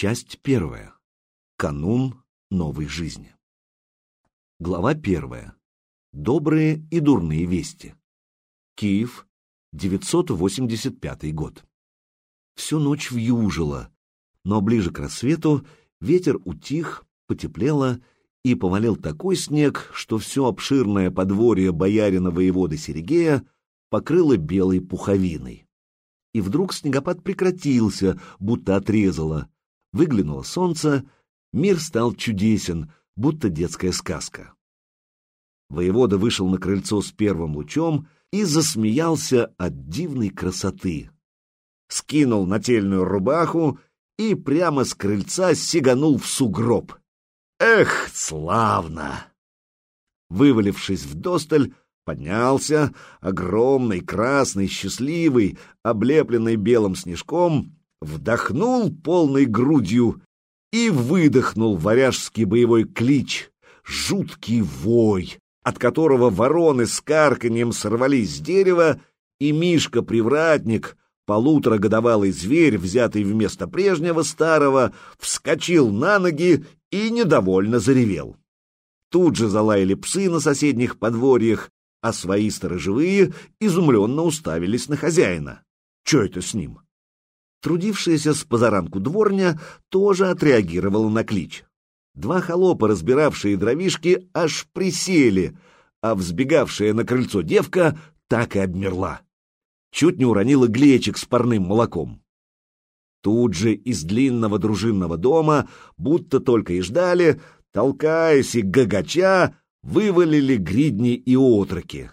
Часть первая. Канун новой жизни. Глава первая. Добрые и дурные вести. Киев, 985 год. Всю ночь вьюжило, но ближе к рассвету ветер утих, потеплело и повалил такой снег, что все обширное подворье боярина воеводы Сергея покрыло белой пуховиной. И вдруг снегопад прекратился, будто отрезало, Выглянуло солнце, мир стал чудесен, будто детская сказка. Воевода вышел на крыльцо с первым лучом и засмеялся от дивной красоты. Скинул нательную рубаху и прямо с крыльца сиганул в сугроб. Эх, славно! Вывалившись в досталь, поднялся, огромный, красный, счастливый, облепленный белым снежком, вдохнул полной грудью и выдохнул варяжский боевой клич, жуткий вой, от которого вороны с карканьем сорвались с дерева, и Мишка-привратник, полуторагодовалый зверь, взятый вместо прежнего старого, вскочил на ноги и недовольно заревел. Тут же залаяли псы на соседних подворьях, а свои сторожевые изумленно уставились на хозяина. Че это с ним? Трудившаяся с позаранку дворня тоже отреагировала на клич. Два холопа, разбиравшие дровишки, аж присели, а взбегавшая на крыльцо девка так и обмерла. Чуть не уронила глечик с парным молоком. Тут же из длинного дружинного дома, будто только и ждали, толкаясь и гагача, вывалили гридни и отроки.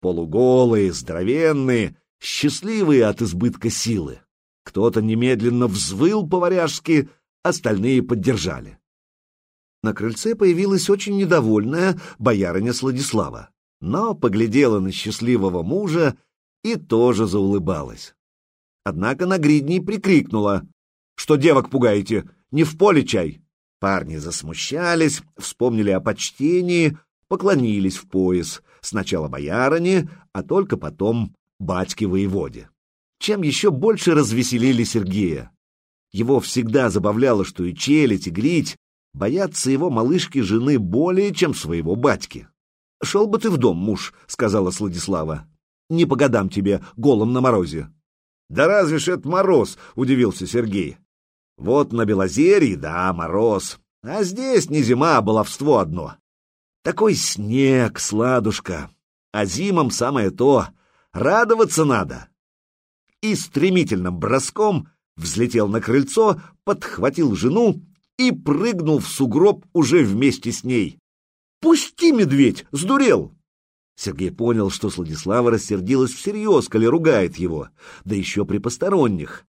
Полуголые, здоровенные, счастливые от избытка силы. Кто-то немедленно взвыл по-варяжски, остальные поддержали. На крыльце появилась очень недовольная боярыня Сладислава, но поглядела на счастливого мужа и тоже заулыбалась. Однако на гридней прикрикнула, что девок пугаете, не в поле чай. Парни засмущались, вспомнили о почтении, поклонились в пояс, сначала боярине, а только потом батьке-воеводе чем еще больше развеселили Сергея. Его всегда забавляло, что и челядь, и грить боятся его малышки жены более, чем своего батьки. — Шел бы ты в дом, муж, — сказала Сладислава. — Не по годам тебе, голым на морозе. — Да разве ж это мороз, — удивился Сергей. — Вот на Белозерье, да, мороз. А здесь не зима, а баловство одно. Такой снег, сладушка. А зимам самое то. Радоваться надо и стремительным броском взлетел на крыльцо, подхватил жену и прыгнул в сугроб уже вместе с ней. «Пусти, медведь! Сдурел!» Сергей понял, что Сладислава рассердилась всерьез, коли ругает его, да еще при посторонних.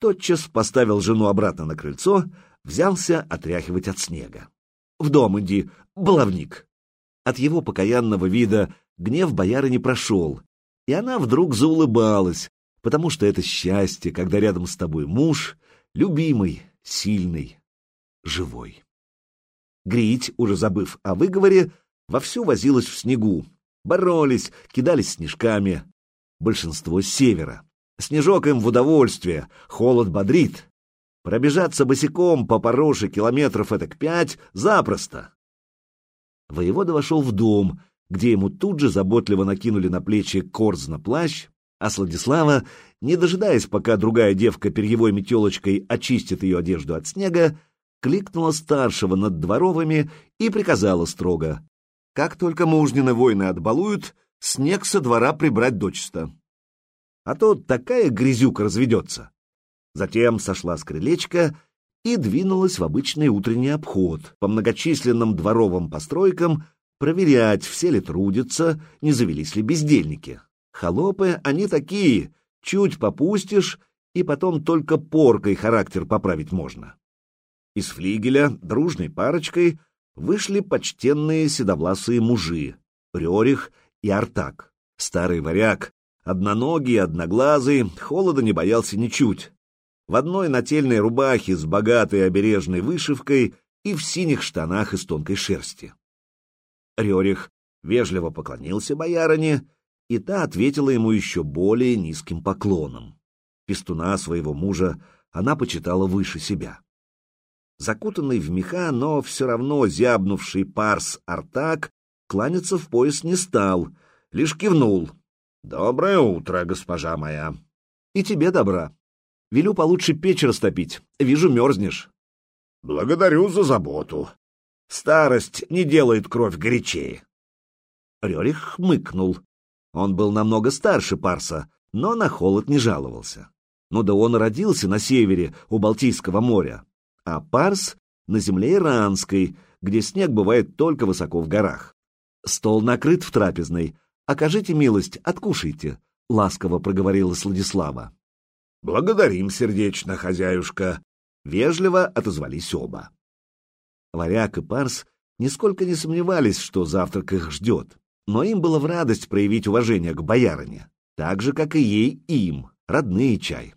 Тотчас поставил жену обратно на крыльцо, взялся отряхивать от снега. «В дом иди, баловник!» От его покаянного вида гнев бояры не прошел, и она вдруг заулыбалась, потому что это счастье, когда рядом с тобой муж, любимый, сильный, живой. Грить, уже забыв о выговоре, вовсю возилась в снегу. Боролись, кидались снежками. Большинство с севера. Снежок им в удовольствие, холод бодрит. Пробежаться босиком по пороше километров этак пять запросто. Воевода вошел в дом, где ему тут же заботливо накинули на плечи корзна плащ, а Сладислава, не дожидаясь, пока другая девка перьевой метелочкой очистит ее одежду от снега, кликнула старшего над дворовыми и приказала строго. Как только мужнины воины отбалуют, снег со двора прибрать дочисто. А то такая грязюка разведется. Затем сошла с крылечка и двинулась в обычный утренний обход по многочисленным дворовым постройкам, проверять, все ли трудятся, не завелись ли бездельники. Холопы, они такие, чуть попустишь, и потом только поркой характер поправить можно. Из флигеля дружной парочкой вышли почтенные седовласые мужи, Рерих и Артак. Старый варяг, одноногий, одноглазый, холода не боялся ничуть. В одной нательной рубахе с богатой обережной вышивкой и в синих штанах из тонкой шерсти. Рерих вежливо поклонился боярине и та ответила ему еще более низким поклоном. Пестуна своего мужа она почитала выше себя. Закутанный в меха, но все равно зябнувший парс Артак кланяться в пояс не стал, лишь кивнул. «Доброе утро, госпожа моя!» «И тебе добра. Велю получше печь растопить. Вижу, мерзнешь». «Благодарю за заботу. Старость не делает кровь горячее». Рерих хмыкнул. Он был намного старше Парса, но на холод не жаловался. Ну да он родился на севере, у Балтийского моря, а Парс — на земле Иранской, где снег бывает только высоко в горах. Стол накрыт в трапезной. Окажите милость, откушайте, — ласково проговорила Сладислава. — Благодарим сердечно, хозяюшка. Вежливо отозвались оба. Варяг и Парс нисколько не сомневались, что завтрак их ждет, но им было в радость проявить уважение к боярине, так же, как и ей им, родные чай.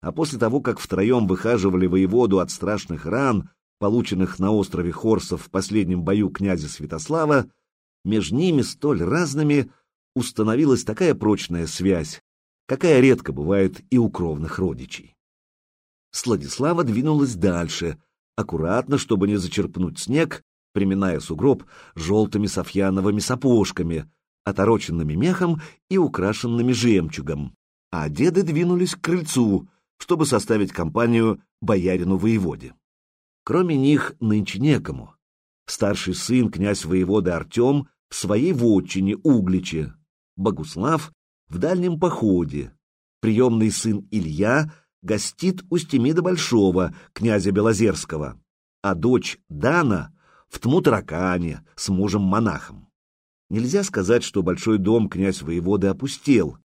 А после того, как втроем выхаживали воеводу от страшных ран, полученных на острове Хорсов в последнем бою князя Святослава, между ними столь разными установилась такая прочная связь, какая редко бывает и у кровных родичей. Сладислава двинулась дальше, аккуратно, чтобы не зачерпнуть снег, приминая сугроб желтыми софьяновыми сапожками, отороченными мехом и украшенными жемчугом, а деды двинулись к крыльцу, чтобы составить компанию боярину-воеводе. Кроме них нынче некому. Старший сын, князь воеводы Артем, в своей вотчине Угличе, Богуслав в дальнем походе, приемный сын Илья гостит у Стемида Большого, князя Белозерского, а дочь Дана в Тмутаракане с мужем-монахом. Нельзя сказать, что большой дом князь воеводы опустел,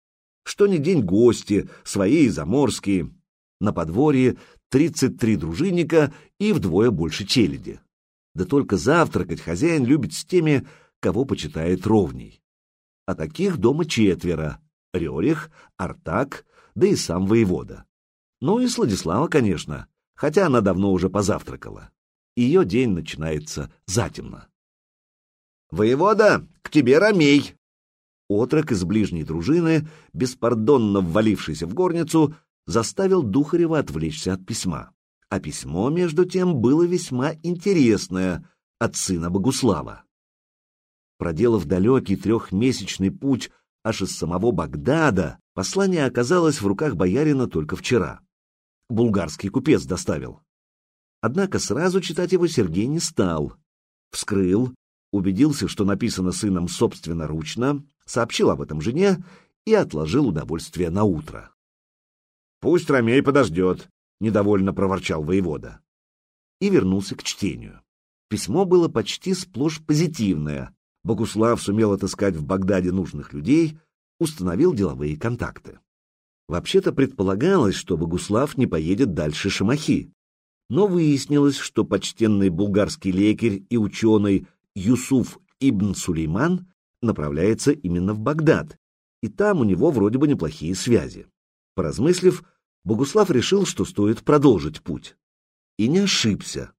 что ни день гости, свои и заморские, на подворье 33 дружинника и вдвое больше челяди. Да только завтракать хозяин любит с теми, кого почитает ровней. А таких дома четверо — Рерих, Артак, да и сам воевода. Ну и Сладислава, конечно, хотя она давно уже позавтракала. Ее день начинается затемно. «Воевода, к тебе ромей!» Отрок из ближней дружины, беспардонно ввалившийся в горницу, заставил Духарева отвлечься от письма. А письмо, между тем, было весьма интересное от сына Богуслава. Проделав далекий трехмесячный путь аж из самого Багдада, послание оказалось в руках боярина только вчера. Булгарский купец доставил. Однако сразу читать его Сергей не стал. Вскрыл, убедился, что написано сыном собственноручно, сообщил об этом жене и отложил удовольствие на утро. «Пусть Ромей подождет», — недовольно проворчал воевода. И вернулся к чтению. Письмо было почти сплошь позитивное. Богуслав сумел отыскать в Багдаде нужных людей, установил деловые контакты. Вообще-то предполагалось, что Богуслав не поедет дальше Шамахи, но выяснилось, что почтенный булгарский лекарь и ученый Юсуф ибн Сулейман направляется именно в Багдад, и там у него вроде бы неплохие связи. Поразмыслив, Богуслав решил, что стоит продолжить путь. И не ошибся.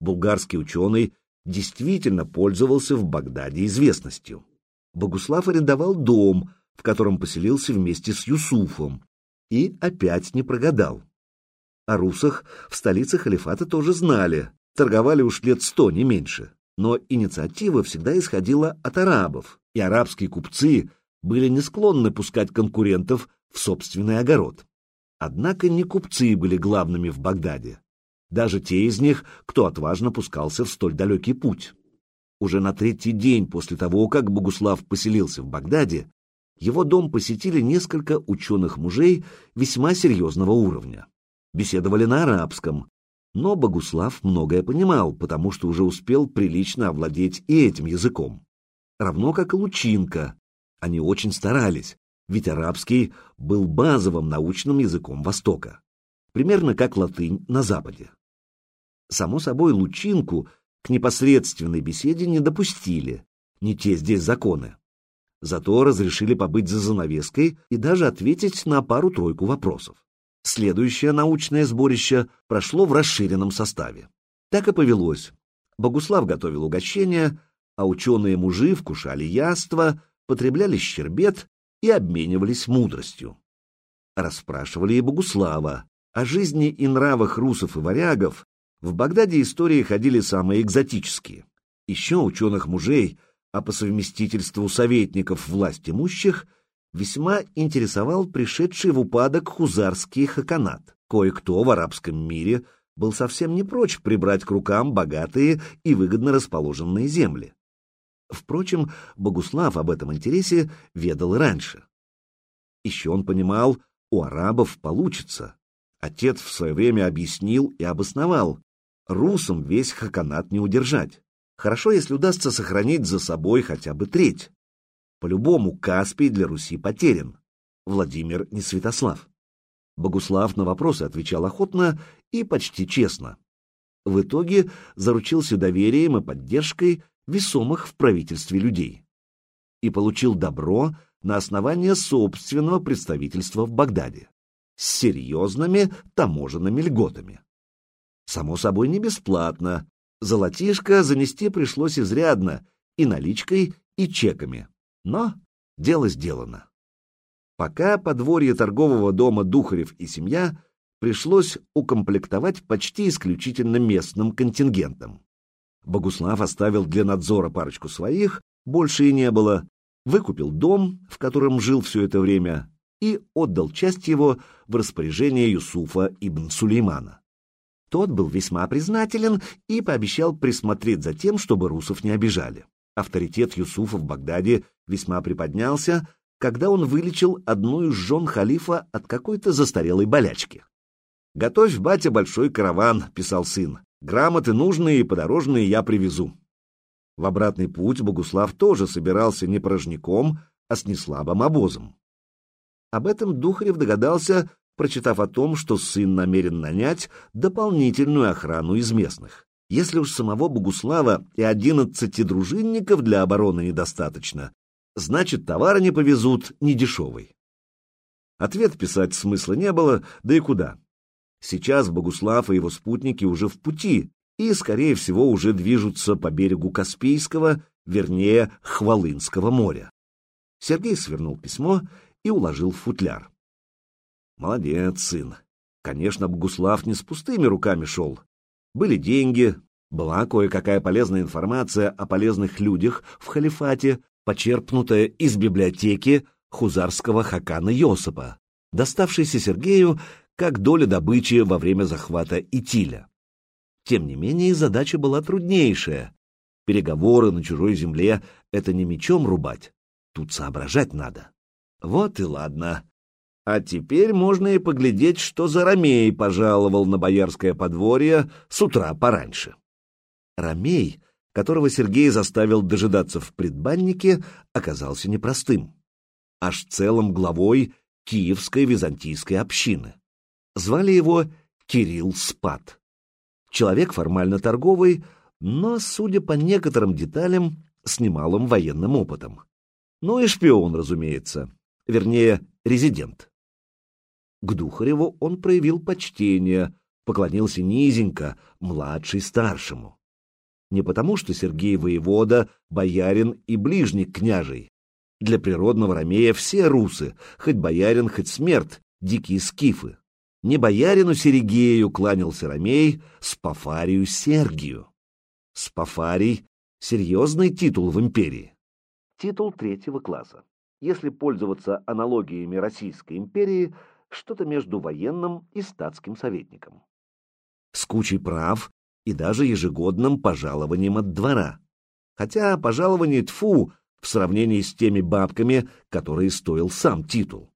Булгарский ученый действительно пользовался в Багдаде известностью. Богуслав арендовал дом, в котором поселился вместе с Юсуфом, и опять не прогадал. О русах в столице халифата тоже знали, торговали уж лет сто, не меньше. Но инициатива всегда исходила от арабов, и арабские купцы были не склонны пускать конкурентов в собственный огород. Однако не купцы были главными в Багдаде, даже те из них, кто отважно пускался в столь далекий путь. Уже на третий день после того, как Богуслав поселился в Багдаде, его дом посетили несколько ученых мужей весьма серьезного уровня. Беседовали на арабском, но Богуслав многое понимал, потому что уже успел прилично овладеть и этим языком. Равно как и Лучинка. Они очень старались, ведь арабский был базовым научным языком Востока, примерно как латынь на Западе. Само собой, Лучинку к непосредственной беседе не допустили, не те здесь законы. Зато разрешили побыть за занавеской и даже ответить на пару-тройку вопросов. Следующее научное сборище прошло в расширенном составе. Так и повелось. Богуслав готовил угощения, а ученые-мужи вкушали яства, потребляли щербет и обменивались мудростью. Расспрашивали и Богуслава о жизни и нравах русов и варягов В Багдаде истории ходили самые экзотические. Еще ученых мужей, а по совместительству советников власть имущих, весьма интересовал пришедший в упадок хузарский хаканат. Кое-кто в арабском мире был совсем не прочь прибрать к рукам богатые и выгодно расположенные земли. Впрочем, Богуслав об этом интересе ведал раньше. Еще он понимал, у арабов получится. Отец в свое время объяснил и обосновал. Русам весь хаканат не удержать. Хорошо, если удастся сохранить за собой хотя бы треть. По-любому Каспий для Руси потерян. Владимир не Святослав. Богуслав на вопросы отвечал охотно и почти честно. В итоге заручился доверием и поддержкой весомых в правительстве людей. И получил добро на основание собственного представительства в Багдаде с серьезными таможенными льготами. Само собой, не бесплатно. Золотишко занести пришлось изрядно и наличкой, и чеками. Но дело сделано. Пока подворье торгового дома Духарев и семья пришлось укомплектовать почти исключительно местным контингентом. Богуслав оставил для надзора парочку своих, больше и не было, выкупил дом, в котором жил все это время, и отдал часть его в распоряжение Юсуфа ибн Сулеймана. Тот был весьма признателен и пообещал присмотреть за тем, чтобы русов не обижали. Авторитет Юсуфа в Багдаде весьма приподнялся, когда он вылечил одну из жен халифа от какой-то застарелой болячки. «Готовь, батя, большой караван», — писал сын. «Грамоты нужные и подорожные я привезу». В обратный путь Богуслав тоже собирался не порожняком, а с неслабым обозом. Об этом Духарев догадался, прочитав о том, что сын намерен нанять дополнительную охрану из местных. Если уж самого Богуслава и одиннадцати дружинников для обороны недостаточно, значит, товары не повезут недешевый. Ответ писать смысла не было, да и куда. Сейчас Богуслав и его спутники уже в пути, и, скорее всего, уже движутся по берегу Каспийского, вернее, Хвалынского моря. Сергей свернул письмо и уложил в футляр. Молодец, сын. Конечно, Богуслав не с пустыми руками шел. Были деньги, была кое-какая полезная информация о полезных людях в халифате, почерпнутая из библиотеки хузарского хакана Йосипа, доставшейся Сергею как доля добычи во время захвата Итиля. Тем не менее, задача была труднейшая. Переговоры на чужой земле — это не мечом рубать, тут соображать надо. Вот и ладно. А теперь можно и поглядеть, что за Ромей пожаловал на боярское подворье с утра пораньше. Ромей, которого Сергей заставил дожидаться в предбаннике, оказался непростым. Аж целым главой Киевской византийской общины. Звали его Кирилл Спад. Человек формально торговый, но, судя по некоторым деталям, с немалым военным опытом. Ну и шпион, разумеется, вернее, резидент. К Духареву он проявил почтение, поклонился низенько, младший старшему. Не потому, что Сергей воевода, боярин и ближник княжий. Для природного ромея все русы, хоть боярин, хоть смерть, дикие скифы. Не боярину Сергею кланялся Ромей, Спафарию Сергию. Спафарий — серьезный титул в империи. Титул третьего класса. Если пользоваться аналогиями Российской империи, что-то между военным и статским советником. С кучей прав и даже ежегодным пожалованием от двора. Хотя пожалование тфу в сравнении с теми бабками, которые стоил сам титул.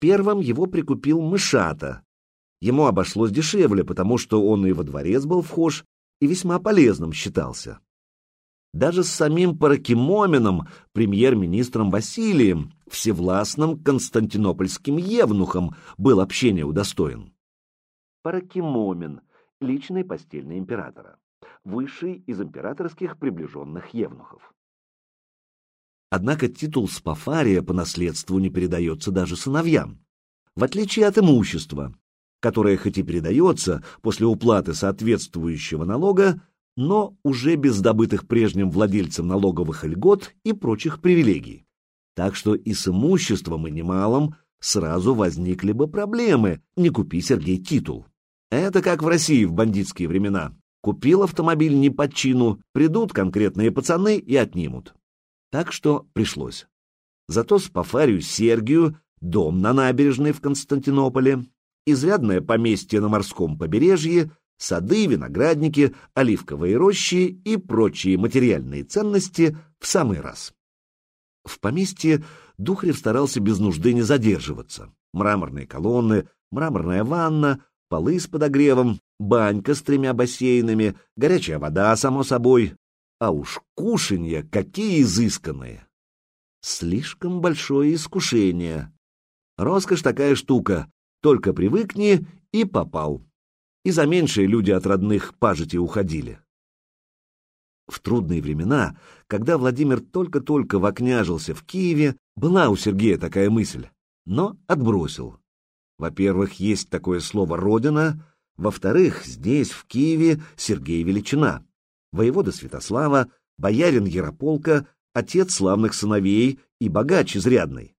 Первым его прикупил мышата. Ему обошлось дешевле, потому что он и во дворец был вхож, и весьма полезным считался. Даже с самим Паракимомином, премьер-министром Василием, всевластным константинопольским евнухом, был общение удостоен. Паракимомин — личный постельный императора, высший из императорских приближенных евнухов. Однако титул Спафария по наследству не передается даже сыновьям, в отличие от имущества, которое хоть и передается после уплаты соответствующего налога, но уже без добытых прежним владельцам налоговых льгот и прочих привилегий. Так что и с имуществом, и немалым сразу возникли бы проблемы, не купи Сергей титул. Это как в России в бандитские времена. Купил автомобиль не по чину, придут конкретные пацаны и отнимут. Так что пришлось. Зато Спафарию Сергию, дом на набережной в Константинополе, изрядное поместье на морском побережье, сады, виноградники, оливковые рощи и прочие материальные ценности в самый раз. В поместье Духарев старался без нужды не задерживаться. Мраморные колонны, мраморная ванна, полы с подогревом, банька с тремя бассейнами, горячая вода, само собой. А уж кушанья какие изысканные! Слишком большое искушение. Роскошь такая штука, только привыкни и попал. И за меньшие люди от родных пажити уходили. В трудные времена, когда Владимир только-только вокняжился в Киеве, была у Сергея такая мысль, но отбросил. Во-первых, есть такое слово «родина», во-вторых, здесь, в Киеве, Сергей Величина, воевода Святослава, боярин Ярополка, отец славных сыновей и богач изрядный.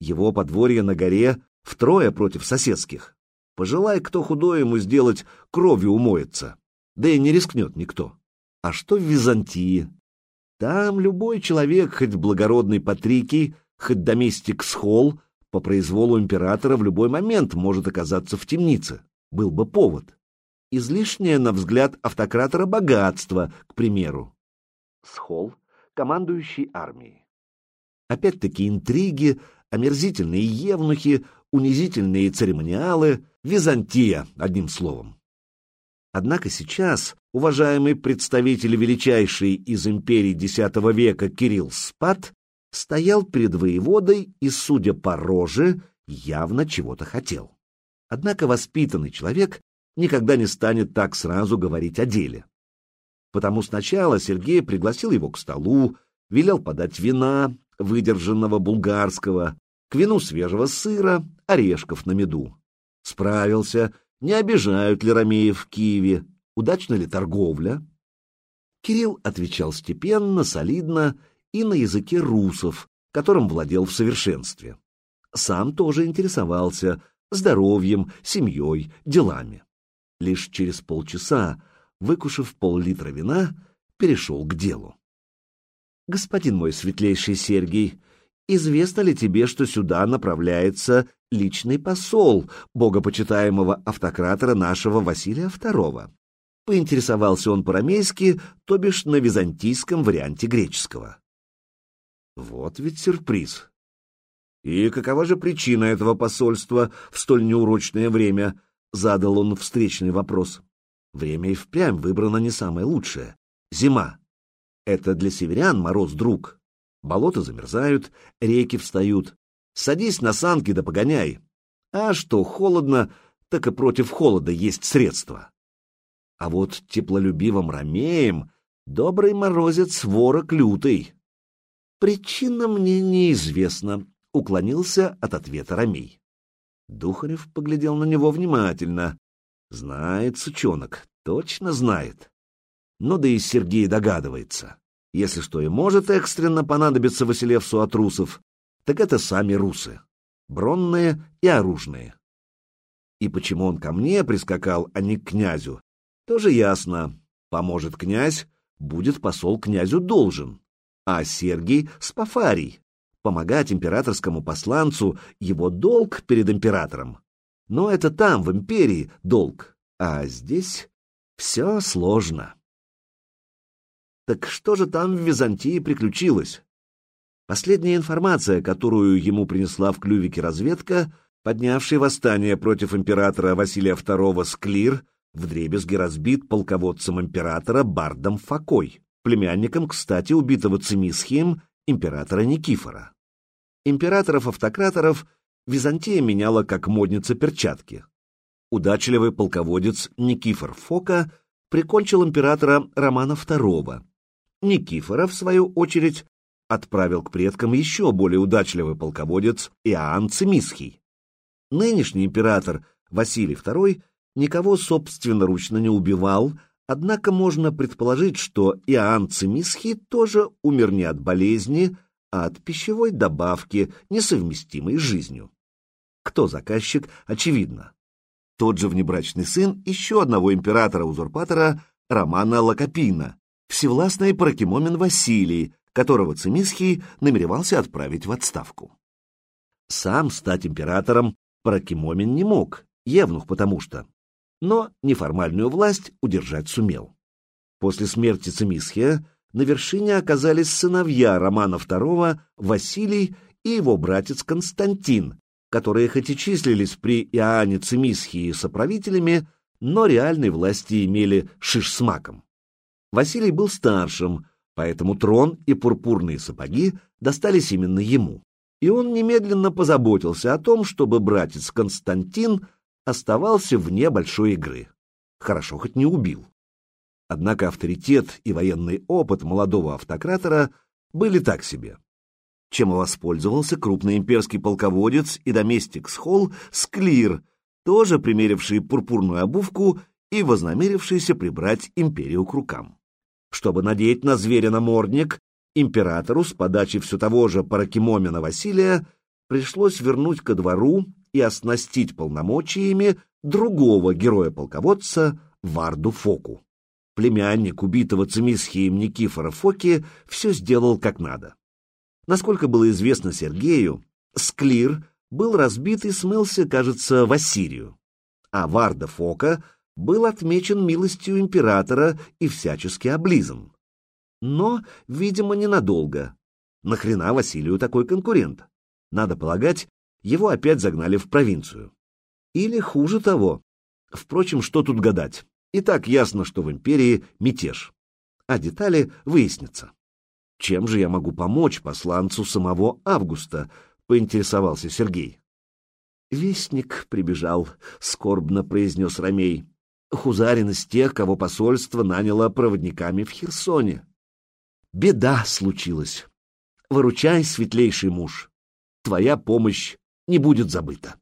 Его подворье на горе втрое против соседских. Пожелай, кто худой ему сделать, кровью умоется. Да и не рискнет никто. А что в Византии? Там любой человек, хоть благородный Патрикий, хоть доместик Схол, по произволу императора в любой момент может оказаться в темнице. Был бы повод. Излишнее, на взгляд автократора, богатство, к примеру. Схол, командующий армией. Опять-таки интриги, омерзительные евнухи, унизительные церемониалы, Византия, одним словом. Однако сейчас уважаемый представитель величайшей из империй X века Кирилл Спад стоял перед воеводой и, судя по роже, явно чего-то хотел. Однако воспитанный человек никогда не станет так сразу говорить о деле. Потому сначала Сергей пригласил его к столу, велел подать вина, выдержанного булгарского, к вину свежего сыра, орешков на меду. Справился, не обижают ли ромеев в Киеве, удачна ли торговля. Кирилл отвечал степенно, солидно и на языке русов, которым владел в совершенстве. Сам тоже интересовался здоровьем, семьей, делами. Лишь через полчаса, выкушав пол-литра вина, перешел к делу. «Господин мой светлейший Сергий, известно ли тебе, что сюда направляется личный посол богопочитаемого автократора нашего Василия II?» Поинтересовался он по-рамейски, то бишь на византийском варианте греческого. Вот ведь сюрприз. И какова же причина этого посольства в столь неурочное время? Задал он встречный вопрос. Время и впрямь выбрано не самое лучшее. Зима. Это для северян мороз друг. Болота замерзают, реки встают. Садись на санки да погоняй. А что холодно, так и против холода есть средства. А вот теплолюбивым ромеем добрый морозец ворог лютый. Причина мне неизвестна, уклонился от ответа Ромей. Духарев поглядел на него внимательно. Знает сучонок, точно знает. Но да и Сергей догадывается. Если что и может экстренно понадобиться Василевсу от русов, так это сами русы, бронные и оружные. И почему он ко мне прискакал, а не к князю, тоже ясно. Поможет князь, будет посол князю должен а Сергий — Спафарий. Помогать императорскому посланцу — его долг перед императором. Но это там, в империи, долг, а здесь все сложно. Так что же там в Византии приключилось? Последняя информация, которую ему принесла в клювике разведка, поднявший восстание против императора Василия II Склир, вдребезги разбит полководцем императора Бардом Факой племянником, кстати, убитого Цимисхием императора Никифора. Императоров-автократоров Византия меняла как модница перчатки. Удачливый полководец Никифор Фока прикончил императора Романа II. Никифора, в свою очередь, отправил к предкам еще более удачливый полководец Иоанн Цимисхий. Нынешний император Василий II никого собственноручно не убивал, Однако можно предположить, что Иоанн Цимисхий тоже умер не от болезни, а от пищевой добавки, несовместимой с жизнью. Кто заказчик, очевидно. тот же внебрачный сын еще одного императора-узурпатора Романа Лакопина, всевластный Паракимомен Василий, которого Цимисхий намеревался отправить в отставку. Сам стать императором Паракимомен не мог, евнух потому что, но неформальную власть удержать сумел. После смерти Цимисхия на вершине оказались сыновья Романа II Василий и его братец Константин, которые хоть и числились при Иоанне Цимисхии соправителями, но реальной власти имели шиш с маком. Василий был старшим, поэтому трон и пурпурные сапоги достались именно ему. И он немедленно позаботился о том, чтобы братец Константин оставался вне большой игры. Хорошо хоть не убил. Однако авторитет и военный опыт молодого автократора были так себе. Чем воспользовался крупный имперский полководец и доместик Схол Склир, тоже примеривший пурпурную обувку и вознамерившийся прибрать империю к рукам. Чтобы надеть на зверя намордник, императору с подачи все того же Паракимомена Василия пришлось вернуть ко двору и оснастить полномочиями другого героя-полководца Варду Фоку. Племянник убитого Цимисхием Никифора Фоки все сделал как надо. Насколько было известно Сергею, Склир был разбит и смылся, кажется, в Ассирию, а Варда Фока был отмечен милостью императора и всячески облизан. Но, видимо, ненадолго. Нахрена Василию такой конкурент? Надо полагать, его опять загнали в провинцию. Или хуже того. Впрочем, что тут гадать? И так ясно, что в империи мятеж. А детали выяснятся. Чем же я могу помочь посланцу самого Августа? Поинтересовался Сергей. Вестник прибежал, скорбно произнес Ромей. Хузарин из тех, кого посольство наняло проводниками в Херсоне. Беда случилась. Выручай, светлейший муж. Твоя помощь не будет забыта.